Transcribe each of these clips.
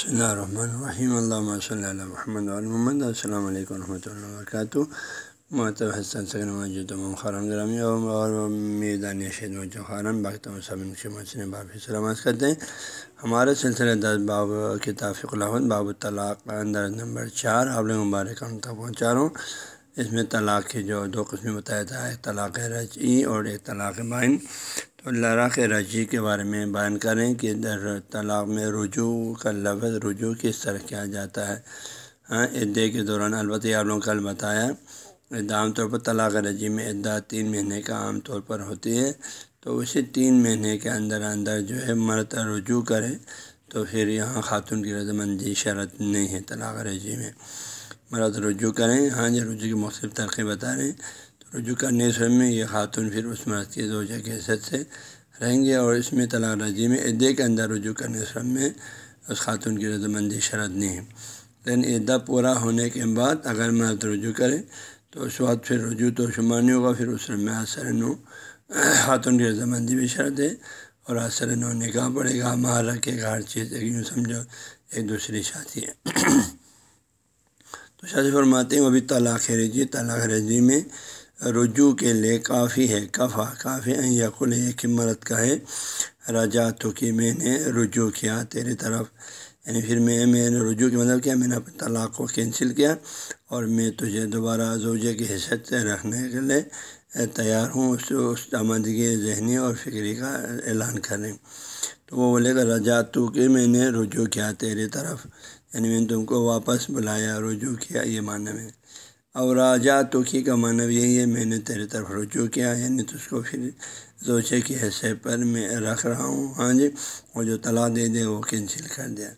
بسم اللہ الرحمن الرحیم اللہ صلی اللہ محمد محمد السلام علیکم ورحمۃ اللہ وبرکاتہ محتب حسن سکن موجود خارن گرامی اور میدان شید و خارن باقی سبن سے باب سلامت کرتے ہیں ہمارے سلسلے دس باب کتاب الحمد باب الطلاق اندر نمبر چار عابل مبارک تک پہنچا رہا ہوں اس میں طلاق کی جو دو قسمیں بتایا تھا ایک طلاق رجعی اور ایک طلاق بائن تو لڑاک رجی کے بارے میں بیان کریں کہ در طلاق میں رجوع کا لفظ رجوع کس طرح کیا جاتا ہے۔ ہاں عدے کے دوران البتہ آپ لوگوں کل بتایا عام طور پر طلاق رجی میں عدہ تین مہینے کا عام طور پر ہوتی ہے۔ تو اسی تین مہینے کے اندر اندر جو ہے مرد رجوع کرے تو پھر یہاں خاتون کی رضامندی شرط نہیں ہے طلاق رجی میں۔ مرد رجوع کریں ہاں جی رجوع کی مختلف ترقی بتا رہے ہیں۔ رجوع کرنے سے میں یہ خاتون پھر اس مرد کی زوجہ کے حیثیت سے رہیں گے اور اس میں طلاق رجی میں عدے کے اندر رجوع کرنے سے میں اس خاتون کی رضامندی شرط نہیں ہے۔ لیکن عدہ پورا ہونے کے بعد اگر مرد رجوع کرے تو اس وقت پھر رجوع تو شمار نہیں ہوگا، پھر اس میں اثر نو خاتون کی رضامندی بھی شرط ہے اور اثر نو نکاح پڑے گا۔ ماں رکھے گا ہر چیز ایک یوں سمجھو، ایک دوسری شادی ہے۔ تو شادی فرماتے ہیں وہ بھی طلاق رجی طلاق رجی میں رجوع کے لیے کافی ہے، کفا، کافی یقل ایک مرد کا ہے۔ رجا تو کہ میں نے رجوع کیا تیری طرف۔ یعنی پھر میں میں نے رجوع کے مطلب کیا، میں نے اپنے طلاق کو کینسل کیا اور میں تجھے دوبارہ زوجے کی حیثیت سے رکھنے کے لیے تیار ہوں، اس اس آمادگی ذہنی اور فکری کا اعلان کریں تو وہ بولے گا رجا تو کہ میں نے رجوع کیا تیری طرف۔ یعنی میں نے تم کو واپس بلایا، رجوع کیا، یہ معنی میں۔ اور راجا توقی کا معنی یہی ہے میں نے تیرے طرف رجوع کیا یعنی تو اس کو پھر زوچے کی حیثیت پر میں رکھ رہا ہوں۔ ہاں جی وہ جو طلاق دے دے وہ کینسل کر دیا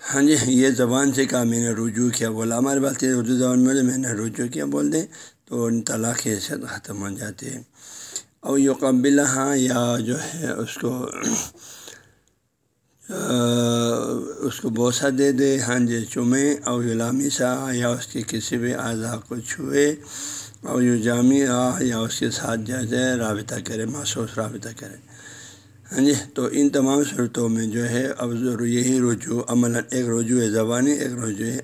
ہاں جی یہ زبان سے کہا میں نے رجوع کیا، بولا۔ ہمارے بات اردو زبان میں میں نے رجوع کیا، بول دیں۔ تو طلاق کی حیثیت ختم ہو جاتی ہے اور یہ قبل ہاں یا جو ہے، اس کو اس کو بوسہ دے دے ہاں جی چومیں اور غلامی سا یا اس کے کسی بھی اعضاء کو چھوئے اور یو جامع آ یا اس کے ساتھ جیسے رابطہ کرے محسوس رابطہ کرے۔ ہاں جی تو ان تمام صورتوں میں جو ہے، اب یہی رجوع عمل ایک رجوع ہے زبانی، ایک رجوع ہے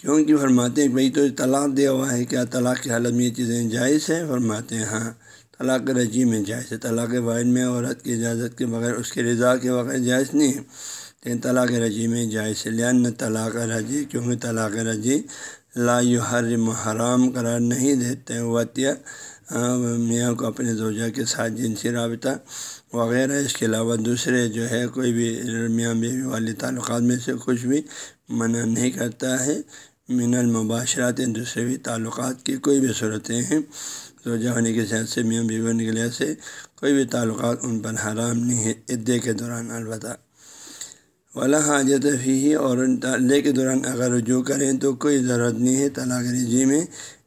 کیونکہ فرماتے ہیں بھائی تو طلاق دیا ہوا ہے، کیا طلاق کی حالت میں یہ چیزیں جائز ہیں؟ فرماتے ہیں ہاں۔ طلاق رجی میں جائز ہے۔ طلاق واحد میں عورت کی اجازت کے بغیر اس کے رضا کے بغیر جائز نہیں ہے۔ لیکن طلاق رجی میں جائز ہے۔ لہن طلاق رجی، کیونکہ طلاق رجی لا حرم حرام قرار نہیں دیتے وطیہ میاں کو اپنے زوجہ کے ساتھ جنسی رابطہ وغیرہ، اس کے علاوہ دوسرے جو ہے، کوئی بھی میاں، بیوی والی تعلقات میں سے کچھ بھی منع نہیں کرتا ہے۔ من المباشرات، دوسرے بھی تعلقات کی کوئی بھی صورتیں ہیں۔ زوجہ ہونے کی صحت سے میاں بیوی ہونے کے لحاظ سے کوئی بھی تعلقات ان پر حرام نہیں ہے عدے کے دوران البتہ۔ ولا حاجت فی اور عدے کے دوران اگر رجوع کریں تو کوئی ضرورت نہیں ہے، طلاق رجی میں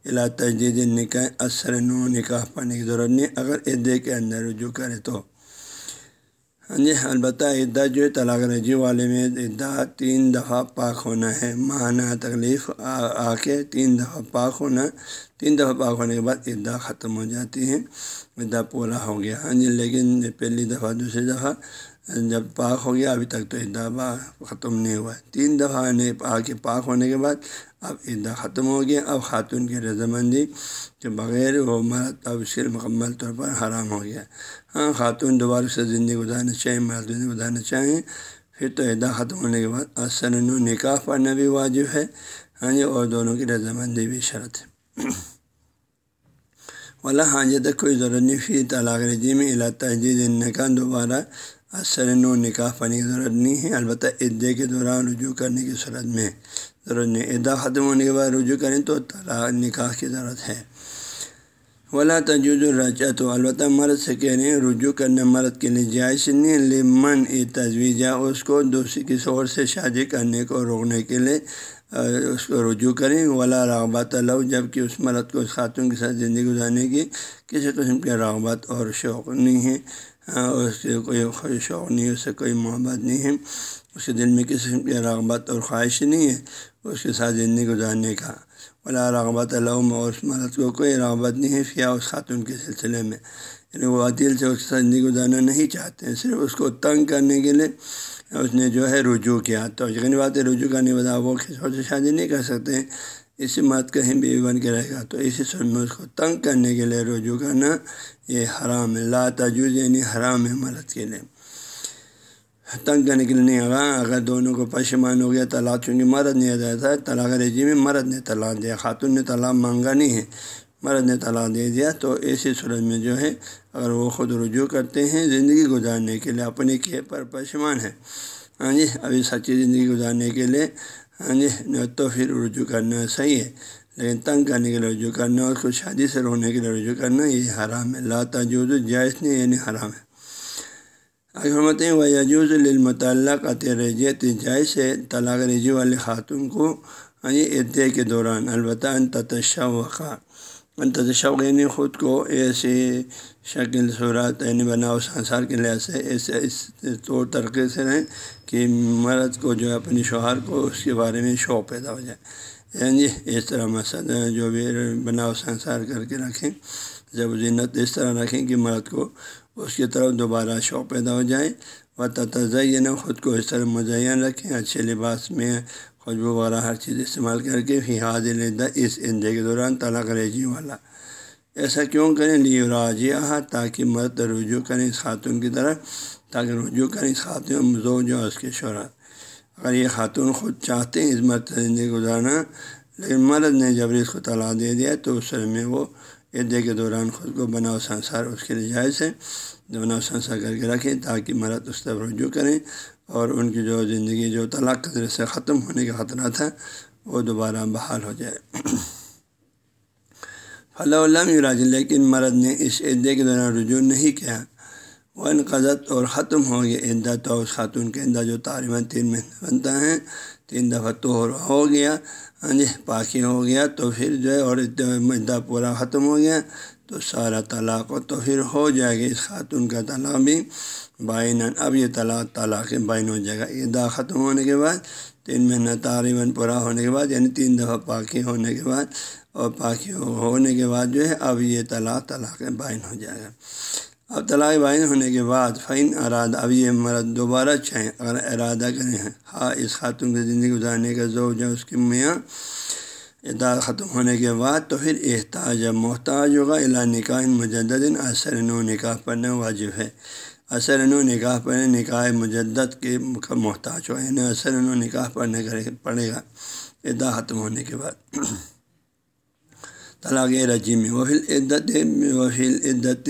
الا تجدید نکاح اثر نو نکاح پڑھنے کی ضرورت نہیں، اگر عدے کے اندر رجوع کرے تو۔ ہاں جی البتہ عدہ جو ہے طلاق رجی والے میں عدہ تین دفعہ پاک ہونا ہے۔ ماہانہ تکلیف آ کے تین دفعہ پاک ہونا، تین دفعہ پاک ہونے کے بعد عدہ ختم ہو جاتی ہے عدہ پورا ہو گیا۔ ہاں جی لیکن پہلی دفعہ، دوسری دفعہ جب پاک ہو گیا ابھی تک تو عدہ ختم نہیں ہوا تین دفعہ آ کے پاک ہونے کے بعد اب عدہ ختم ہو گیا اب خاتون کی رضامندی کے بغیر وہ مرد اب اس مکمل طور پر حرام ہو گیا ہاں خاتون دوبارہ سے زندگی گزارنا چاہیں مرد زندگی گزارنا چاہیں پھر تو عدہ ختم ہونے کے بعد اثر و نکاح پڑھنا بھی واجب ہے ہاں جی اور دونوں کی رضامندی بھی شرط ہے ولا ہاں جی تک کوئی ضرورت نہیں فی طلاق رجی میں الا تجدید نکاح دوبارہ اثر نو نکاح پڑھنے کی ضرورت نہیں ہے، البتہ عدے کے دوران رجوع کرنے کی صورت میں ضرورت نہیں۔ عدہ ختم ہونے کے بعد رجوع کریں تو طلاق نکاح کی ضرورت ہے۔ ولا تجوز الرجا تو البتہ مرد سے کہہ رہے ہیں، رجوع کرنے مرد کے لیے جائز نہیں لمن یہ تجویزہ اس کو دوسری کسی اور سے شادی کرنے کو روکنے کے لیے اس کو رجوع کریں۔ ولا رغبت لو جبکہ اس مرد کو اس خاتون کے ساتھ زندگی گزارنے کی کسی قسم کی رغبت اور شوق نہیں ہے۔ ہاں، اس کے کوئی شوق نہیں، اس سے کوئی محبت نہیں ہے۔ اس کے دل میں کسی قسم کی رغبت اور خواہش نہیں ہے اس کے ساتھ زندگی گزارنے کا۔ ولا رغبت علوم اور اس مرد کو کوئی رغبت نہیں ہے فیا اس خاتون کے سلسلے میں۔ یعنی وہ عدیل سے اس کی زندگی گزارنا نہیں چاہتے ہیں، صرف اس کو تنگ کرنے کے لیے اس نے جو ہے رجوع کیا۔ تو یقینی بات ہے، رجوع کرنے کے بعد وہ کسی اور سے شادی نہیں کر سکتے اسی مت کہیں بیوی بن کے رہے گا۔ تو اسی سر میں اس کو تنگ کرنے کے لیے رجوع کرنا یہ حرام ہے۔ لا تجوز یعنی حرام ہے مرد کے لیے۔ تنگ کرنے کے لیے نہیں ہوگا۔ اگر دونوں کو پشمان ہو گیا، طلاق چونکہ مرد نہیں دیا تھا۔ طلاق رجی میں مرد نے طلاق دیا۔ خاتون نے طلاق مانگا نہیں ہے۔ مرد نے طلاق دے دیا۔ تو ایسی صورت میں جو ہے، اگر وہ خود رجوع کرتے ہیں زندگی گزارنے کے لیے، اپنے کیے پر پشمان ہے ہاں جی ابھی سچی زندگی گزارنے کے لیے ہاں جی تو پھر رجوع کرنا صحیح ہے لیکن تنگ کرنے کے لیے رجوع کرنا اور کچھ شادی سے رونے کے لیے رجوع کرنا یہ حرام ہے لا تجوز جائز نہیں یعنی حرام ہے حکمت و یجوز المطلق رجیت جائز ہے طلاق رجوع والے خاتون کو ہاں جی کے دوران البتہ انتشوقہ وقار یعنی خود کو ایسی شکل، صورت یعنی بناؤ، سنسار کے لحاظ سے ایسے اس طور طریقے سے رہیں کہ مرد کو جو ہے اپنی شوہر کو اس کے بارے میں شوق پیدا ہو جائے۔ یعنی اس طرح مقصد جو بھی بناؤ، سنسار کر کے رکھیں، جب زینت اس طرح رکھیں کہ مرد کو اس کی طرف دوبارہ شوق پیدا ہو جائے۔ و تزین خود کو اس طرح مزین رکھیں، اچھے لباس میں خوشبو وغیرہ ہر چیز استعمال کر کے فی حاضر اس اندے کے دوران طلاق ریجی والا۔ ایسا کیوں کریں؟ لی راجیہ تاکہ مرد رجوع کریں اس خاتون کی طرف تاکہ رجوع کریں اس خاتون زو جو اس کے شہرات اگر یہ خاتون خود چاہتے ہیں اس مرد زندگی گزارنا، لیکن مرد نے جبری اس کو طلاق دے دیا تو اس میں وہ عدے کے دوران خود کو بناؤ سنسار اس کے لیے جائز ہے۔ بناؤ سنسار کر کے رکھیں تاکہ مرد اس طرف رجوع کریں۔ اور ان کی جو زندگی جو طلاق قدر سے ختم ہونے کا خطرہ تھا وہ دوبارہ بحال ہو جائے۔ فلاں راج لیکن مرد نے اس عدے کے دوران رجوع نہیں کیا۔ وہ انقضت اور ختم ہو گیا عدت اور اس خاتون کے عدہ جو تعلیمات تین مہینہ بنتا ہے، تین دفعہ تو ہو گیا ہاں جی پاکی ہو گیا، تو پھر جو ہے اور مدعا پورا ختم ہو گیا۔ تو سارا طلاق تو پھر ہو جائے گا اس خاتون کا طلاق بھی۔ بائن اب یہ طلاق طلاق بائن ہو جائے گا۔ عیدا ختم ہونے کے بعد، تین مہینہ تعریماً پورا ہونے کے بعد یعنی تین دفعہ پاکی ہونے کے بعد، اور پاکی ہونے کے بعد جو ہے، اب یہ طلاق طلاق بائن ہو جائے گا۔ اب طلاق بائن ہونے کے بعد فین ارادہ اب یہ مرد دوبارہ چاہیں، اگر ارادہ کریں ہاں اس خاتون کی زندگی گزارنے کا ذوق جو اس کی میاں ادا ختم ہونے کے بعد تو پھر احتاج محتاج ہوگا الا نکاح مجدد، اثر نو نکاح پڑھنا واجب ہے۔ اثر نو نکاح پڑھنے، نکاح مجدد کے محتاج ہو یعنی اثر نو نکاح پڑھنے پڑے گا۔ ادا ختم ہونے کے بعد طلاق رجیم وفیل عدت وفیل عدت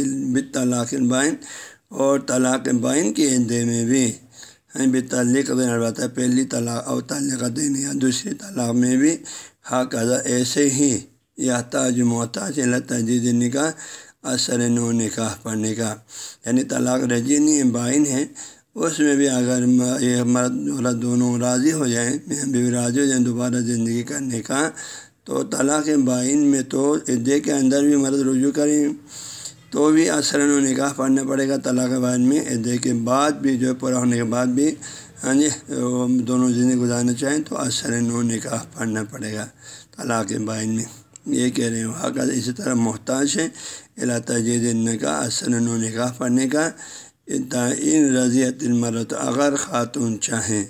طلاق البائن اور طلاق بائن کے عدے میں بھی تعلق البتہ پہلی طلاق اور تعلق دین یا دوسری طلاق میں بھی حق ادا ایسے ہی یا تاج محتاج اللہ تجدید نکاح، اثر نو نکاح پڑھنے کا یعنی طلاق رجینی بائن ہے. اس میں بھی اگر یہ مرد عورت دونوں راضی ہو جائیں یعنی بھی راضی ہو جائیں، دوبارہ زندگی کرنے کا تو طلاق بائن میں تو عدے کے اندر بھی مرد رجوع کریں، تو بھی اثر و نکاح پڑھنا پڑے گا طلاق بائن میں. عدے کے بعد بھی، جو پورا ہونے کے بعد بھی ہاں جی دونوں زندگی گزارنا چاہیں تو اثر نو نکاح پڑھنا پڑے گا طلاق بائن میں۔ یہ کہہ رہے ہیں، حق اسی طرح محتاج ہے اللہ تجید کا اثر نو نکاح پڑھنے کا۔ ان رضیت المرت اگر خاتون چاہیں۔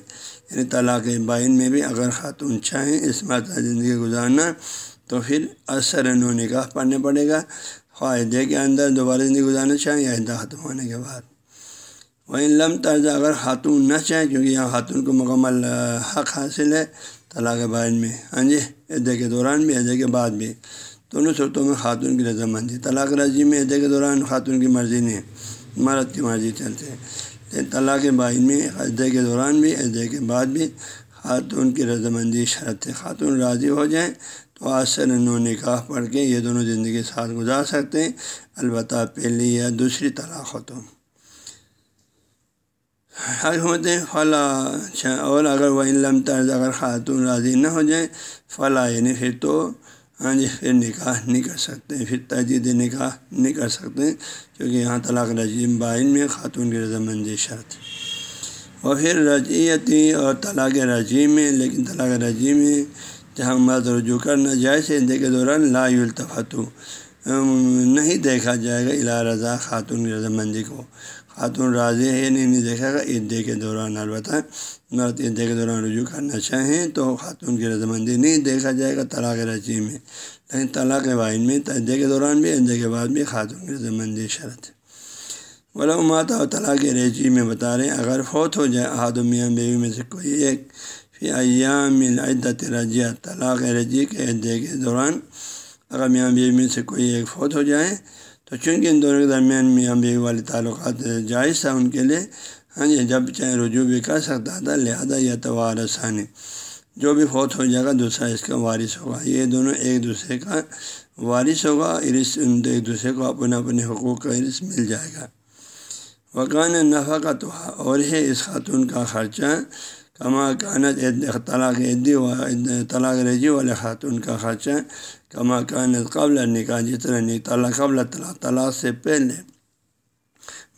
یعنی طلاق بائن میں بھی اگر خاتون چاہیں اس مرتبہ زندگی گزارنا، تو پھر اثر نو نکاح پڑھنے پڑے گا۔ فائدے کے اندر دوبارہ زندگی گزارنا چاہیں یا عدہ ختم ہونے کے بعد۔ وہ لم طرز اگر خاتون نہ چاہیں، کیونکہ یہاں خاتون کو مکمل حق حاصل ہے طلاق بائن میں۔ ہاں جی عدے کے دوران بھی، عدے کے بعد بھی۔ دونوں صورتوں میں خاتون کی رضامندی طلاق رضی میں عدے کے دوران خاتون کی مرضی نہیں۔ مرد کی مرضی چلتے ہیں۔ طلاق بائن میں عہدے کے دوران بھی عہدے کے بعد بھی خاتون کی رضامندی شرط خاتون راضی ہو جائیں تو اثر نو نکاح پڑھ کے یہ دونوں زندگی ساتھ گزار سکتے ہیں۔ البتہ پہلی یا دوسری طلاق ہو تو۔ حکمتیں فلاں اچھا اور اگر وہ علم طرز اگر خاتون راضی نہ ہو جائیں فلاں یعنی پھر تو ہاں جی پھر نکاح نہیں کر سکتے، پھر تجدید نکاح نہیں کر سکتے، کیونکہ یہاں طلاق رجیم بائن میں خاتون کی رضامندی شرط اور پھر رجیتی اور طلاق رجیم میں، لیکن طلاق رجیم میں جہاں مرد رجوع کرنا جائز ہندے کے دوران لا التفت نہیں دیکھا جائے گا الا رضا خاتون کی رضامندی کو۔ خاتون راضی ہے نہیں نہیں دیکھا گا۔ عیدے کے دوران البتہ مرد عیدے کے دوران رجوع کرنا چاہیں تو خاتون کی رضامندی نہیں دیکھا جائے گا، طلاق رجی میں۔ لیکن طلاق واحد میں عیدے کے دوران بھی عیدے کے بعد بھی خاتون کی رضامندی شرط ہے۔ بولا ماتا و طلاق رجی میں بتا رہے ہیں، اگر فوت ہو جائے احاد میاں بیوی میں سے کوئی ایک، فی ایام عدت رجیہ، طلاق رجی کے عدے کے دوران اگر میاں بیوی میں سے کوئی ایک فوت ہو جائے تو چونکہ ان دونوں کے درمیان میاں بیوی والے تعلقات جائز تھا ان کے لیے ہاں جی جب چاہے رجوع بھی کر سکتا تھا، لہٰذا یا تو وارثانی جو بھی فوت ہو جائے گا، دوسرا اس کا وارث ہوگا۔ یہ دونوں ایک دوسرے کا وارث ہوگا عرص ایک دوسرے کو اپنے اپنے حقوق کا عرص مل جائے گا۔ وقان نفع کا تو اور ہے اس خاتون کا خرچہ۔ کما کانت طلاق و طلاق رجی والے خاتون کا خرچہ۔ کما کانت قبل نکاح جس طرح طلاق قبل طلاق طلاق سے پہلے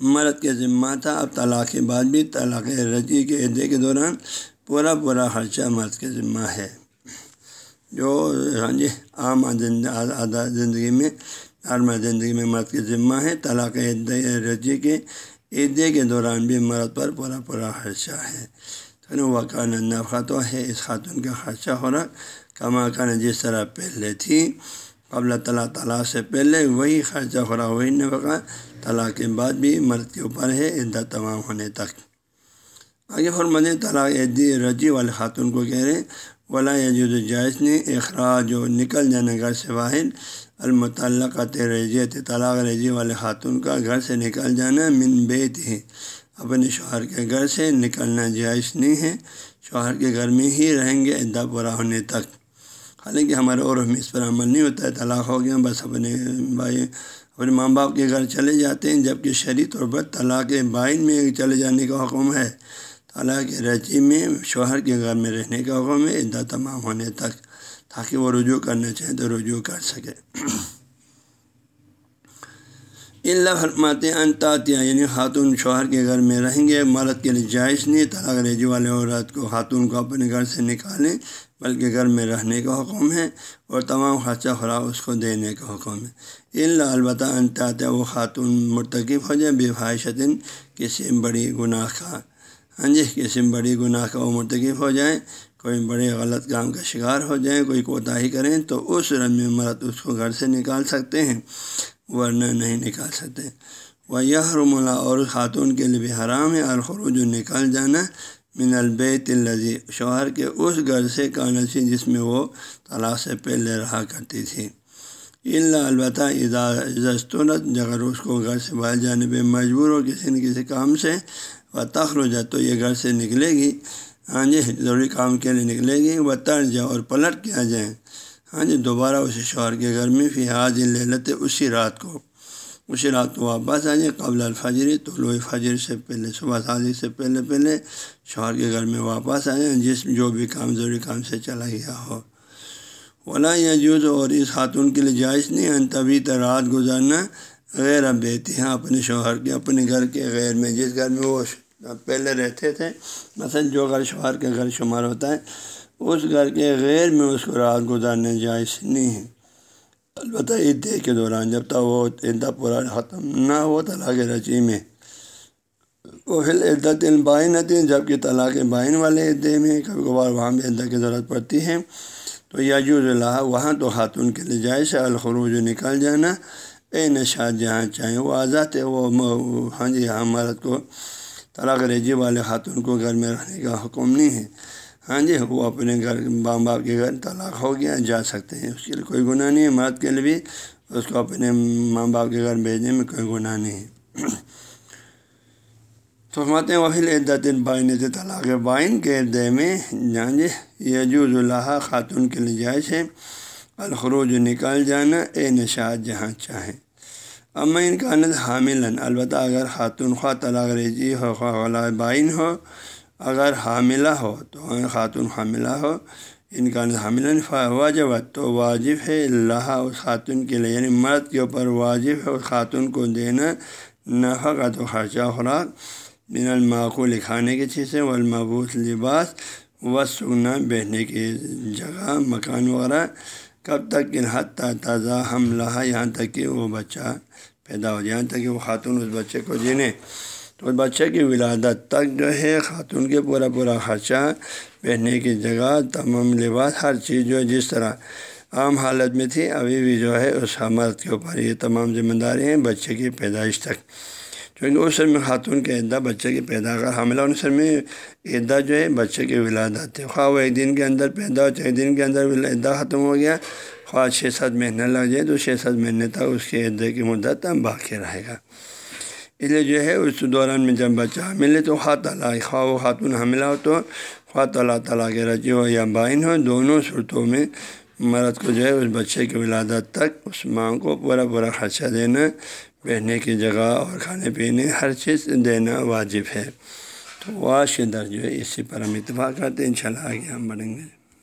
مرد کے ذمہ تھا اب طلاق کے بعد بھی طلاق رجی کے عدے کے دوران پورا پورا خرچہ مرد کے ذمہ ہے جو ہاں جی عام زندگی میں عالم زندگی میں مرد کے ذمہ ہے طلاق رجی کے عیدے کے دوران بھی مرد پر پورا پورا خرچہ ہے وقان نفع تو ہے اس خاتون کا خرچہ ہو رہا کما کان جس طرح پہلے تھی، قبل طلاق طلاق سے پہلے وہی خرچہ ہو رہا وہی طلاق کے بعد بھی مرد کے اوپر ہے عدت تمام ہونے تک۔ آگے فرمد طلاق عدی رجی والے خاتون کو کہہ رہے ولا یجود جائز نے اخراج و نکل جانا گھر سے واحد المتعلقات رضیت طلاق رضی والے خاتون کا گھر سے نکل جانا من بیت ہی اپنے شوہر کے گھر سے نکلنا جائز نہیں ہے، شوہر کے گھر میں ہی رہیں گے عدہ پورا ہونے تک۔ حالانکہ ہمارے اور ہم اس پر عمل نہیں ہوتا ہے، طلاق ہو گیا، بس اپنے بھائی اپنے ماں باپ کے گھر چلے جاتے ہیں جبکہ شرعی طور پر طلاق بائن میں چلے جانے کا حکم ہے۔ طلاق رچی میں شوہر کے گھر میں رہنے کا حکم ہے عدہ تمام ہونے تک، تاکہ وہ رجوع کرنا چاہیں تو رجوع کر سکے۔ اللہ فرماتے انتاتیہ یعنی خاتون شوہر کے گھر میں رہیں گے، مرد کے لیے جائز نہیں، طلاق ریجی والے عورت کو خاتون کو اپنے گھر سے نکالیں بلکہ گھر میں رہنے کا حکم ہے اور تمام خرچہ خوراک اس کو دینے کا حکم ہے۔ اللہ البتہ انتاتیہ وہ خاتون مرتکب ہو جائے بے فائشتن کسی بڑی گناہ کا۔ ہاں جی کسی بڑی گناہ کا وہ مرتکب ہو جائیں کوئی بڑے غلط کام کا شکار ہو جائیں کوئی کوتاہی کریں تو اس رمی مرد اس کو گھر سے نکال سکتے ہیں، ورنہ نہیں نکال سکتے۔ وہ یہ رملہ اور خاتون کے لیے بھی حرام ہے، الخروج، نکال جانا۔ من البیت الزی شوہر کے اس گھر سے کانسی جس میں وہ طلاق سے پہلے رہا کرتی تھی۔ اللہ البتہ اجازت اگر اس کو گھر سے باہر جانے پہ مجبور ہو کسی نہ کسی کام سے وہ تخر جائے تو یہ گھر سے نکلے گی۔ ہاں جی ضروری کام کے لیے نکلے گی، وہ تر جائے اور پلٹ کیا جائیں ہاں جی دوبارہ اسی شوہر کے گھر میں، فی حاض لے لیتے اسی رات کو۔ اسی رات کو واپس آ جائیں، قبل الفجری طلوع فجر سے پہلے، صبح سازی سے پہلے پہلے شوہر کے گھر میں واپس آ جائیں جس جو بھی کام، ضروری کام سے چلا گیا ہو۔ ولا یا جوز اور اس خاتون کے لیے جائز نہیں ان طبی رات گزارنا غیر اب بیتی ہیں، اپنے شوہر کے، اپنے گھر کے غیر میں۔ جس گھر میں وہ پہلے رہتے تھے، مثلا جو گھر شوہر کے گھر شمار ہوتا ہے، اس گھر کے غیر میں اس کو رات گزارنے جائز نہیں ہے۔ البتہ عیدے کے دوران جب تک وہ عدہ پورا ختم نہ ہو طلاق رچی میں۔ وہ پھر عدت البائن تھی جبکہ طلاق بائن والے عدے میں کبھی کبھار وہاں بھی عدہ کی ضرورت پڑتی ہے۔ تو یاجوز اللہ، وہاں تو خاتون کے لیے جائز ہے، الخروج نکال جانا۔ اے نشاد، جہاں چاہیں وہ آزاد ہے، وہ ہاں جی ہاں مرد کو طلاق رجی والے خاتون کو گھر میں رہنے کا حکم نہیں ہے۔ ہاں جی وہ اپنے گھر ماں باپ کے گھر طلاق ہو گیا، جا سکتے ہیں، اس کے لیے کوئی گناہ نہیں ہے، مرد کے لیے بھی اس کو اپنے ماں باپ کے گھر بھیجنے میں کوئی گناہ نہیں ہے۔ تو ہیں وحیل عدت بائن سے طلاق بائن کے دے میں جان جی یجوز اللہ خاتون کے لیے جائز ہے، الخروج نکال جانا، اے نشاد جہاں چاہیں۔ اما ان کا حامل البتہ اگر خاتون خواہ طلاق ریجی ہو، خواہ بائن ہو اگر حاملہ ہو تو خاتون حاملہ ہو، ان کا حامل واجب تو واجب ہے اللہ اس خاتون کے لیے یعنی مرد کے اوپر واجب ہے اس خاتون کو دینا نفع کا تو خرچہ خوراک بن المعقول کھانے کی چیزیں والمبوس لباس و سکنا بیٹھنے کی جگہ، مکان وغیرہ۔ کب تک ان حد تازہ حملہ یہاں تک کہ وہ بچہ پیدا ہو یہاں تک کہ وہ خاتون اس بچے کو جینے۔ تو اس بچے کی ولادت تک جو ہے، خاتون کے پورا پورا خرچہ، پہننے کی جگہ، تمام لباس، ہر چیز جو ہے جس طرح عام حالت میں تھی، ابھی بھی جو ہے اس مرد کے اوپر یہ تمام ذمہ داری ہیں، بچے کی پیدائش تک۔ کیونکہ اس میں خاتون کے عدہ، بچے کی پیدا کر حاملہ سر میں عدہ جو ہے، بچے کی ولادت ہے خواہ وہ ایک دن کے اندر پیدا ہو ایک دن کے اندر عدہ ختم ہو گیا، خواہ چھ سات مہینے لگ جائے، تو چھ سات مہینے تک اس کے عدے کی مدت باقی رہے گا۔ اس لیے جو ہے اس دوران میں جب بچہ حامل ہے تو خواہ تعالیٰ خواہ و خاتون حاملہ ہو تو خواہ اللہ تعالیٰ کے رجی ہو یا بائن ہو دونوں صورتوں میں مرد کو جو ہے اس بچے کی ولادت تک اس ماں کو پورا پورا خرچہ دینا بیٹھنے کی جگہ اور کھانے پینے ہر چیز دینا واجب ہے تو واش کے در جو ہے اسی پر ہم اتفاق کرتے ہیں ان شاء اللہ آگے ہم بڑھیں گے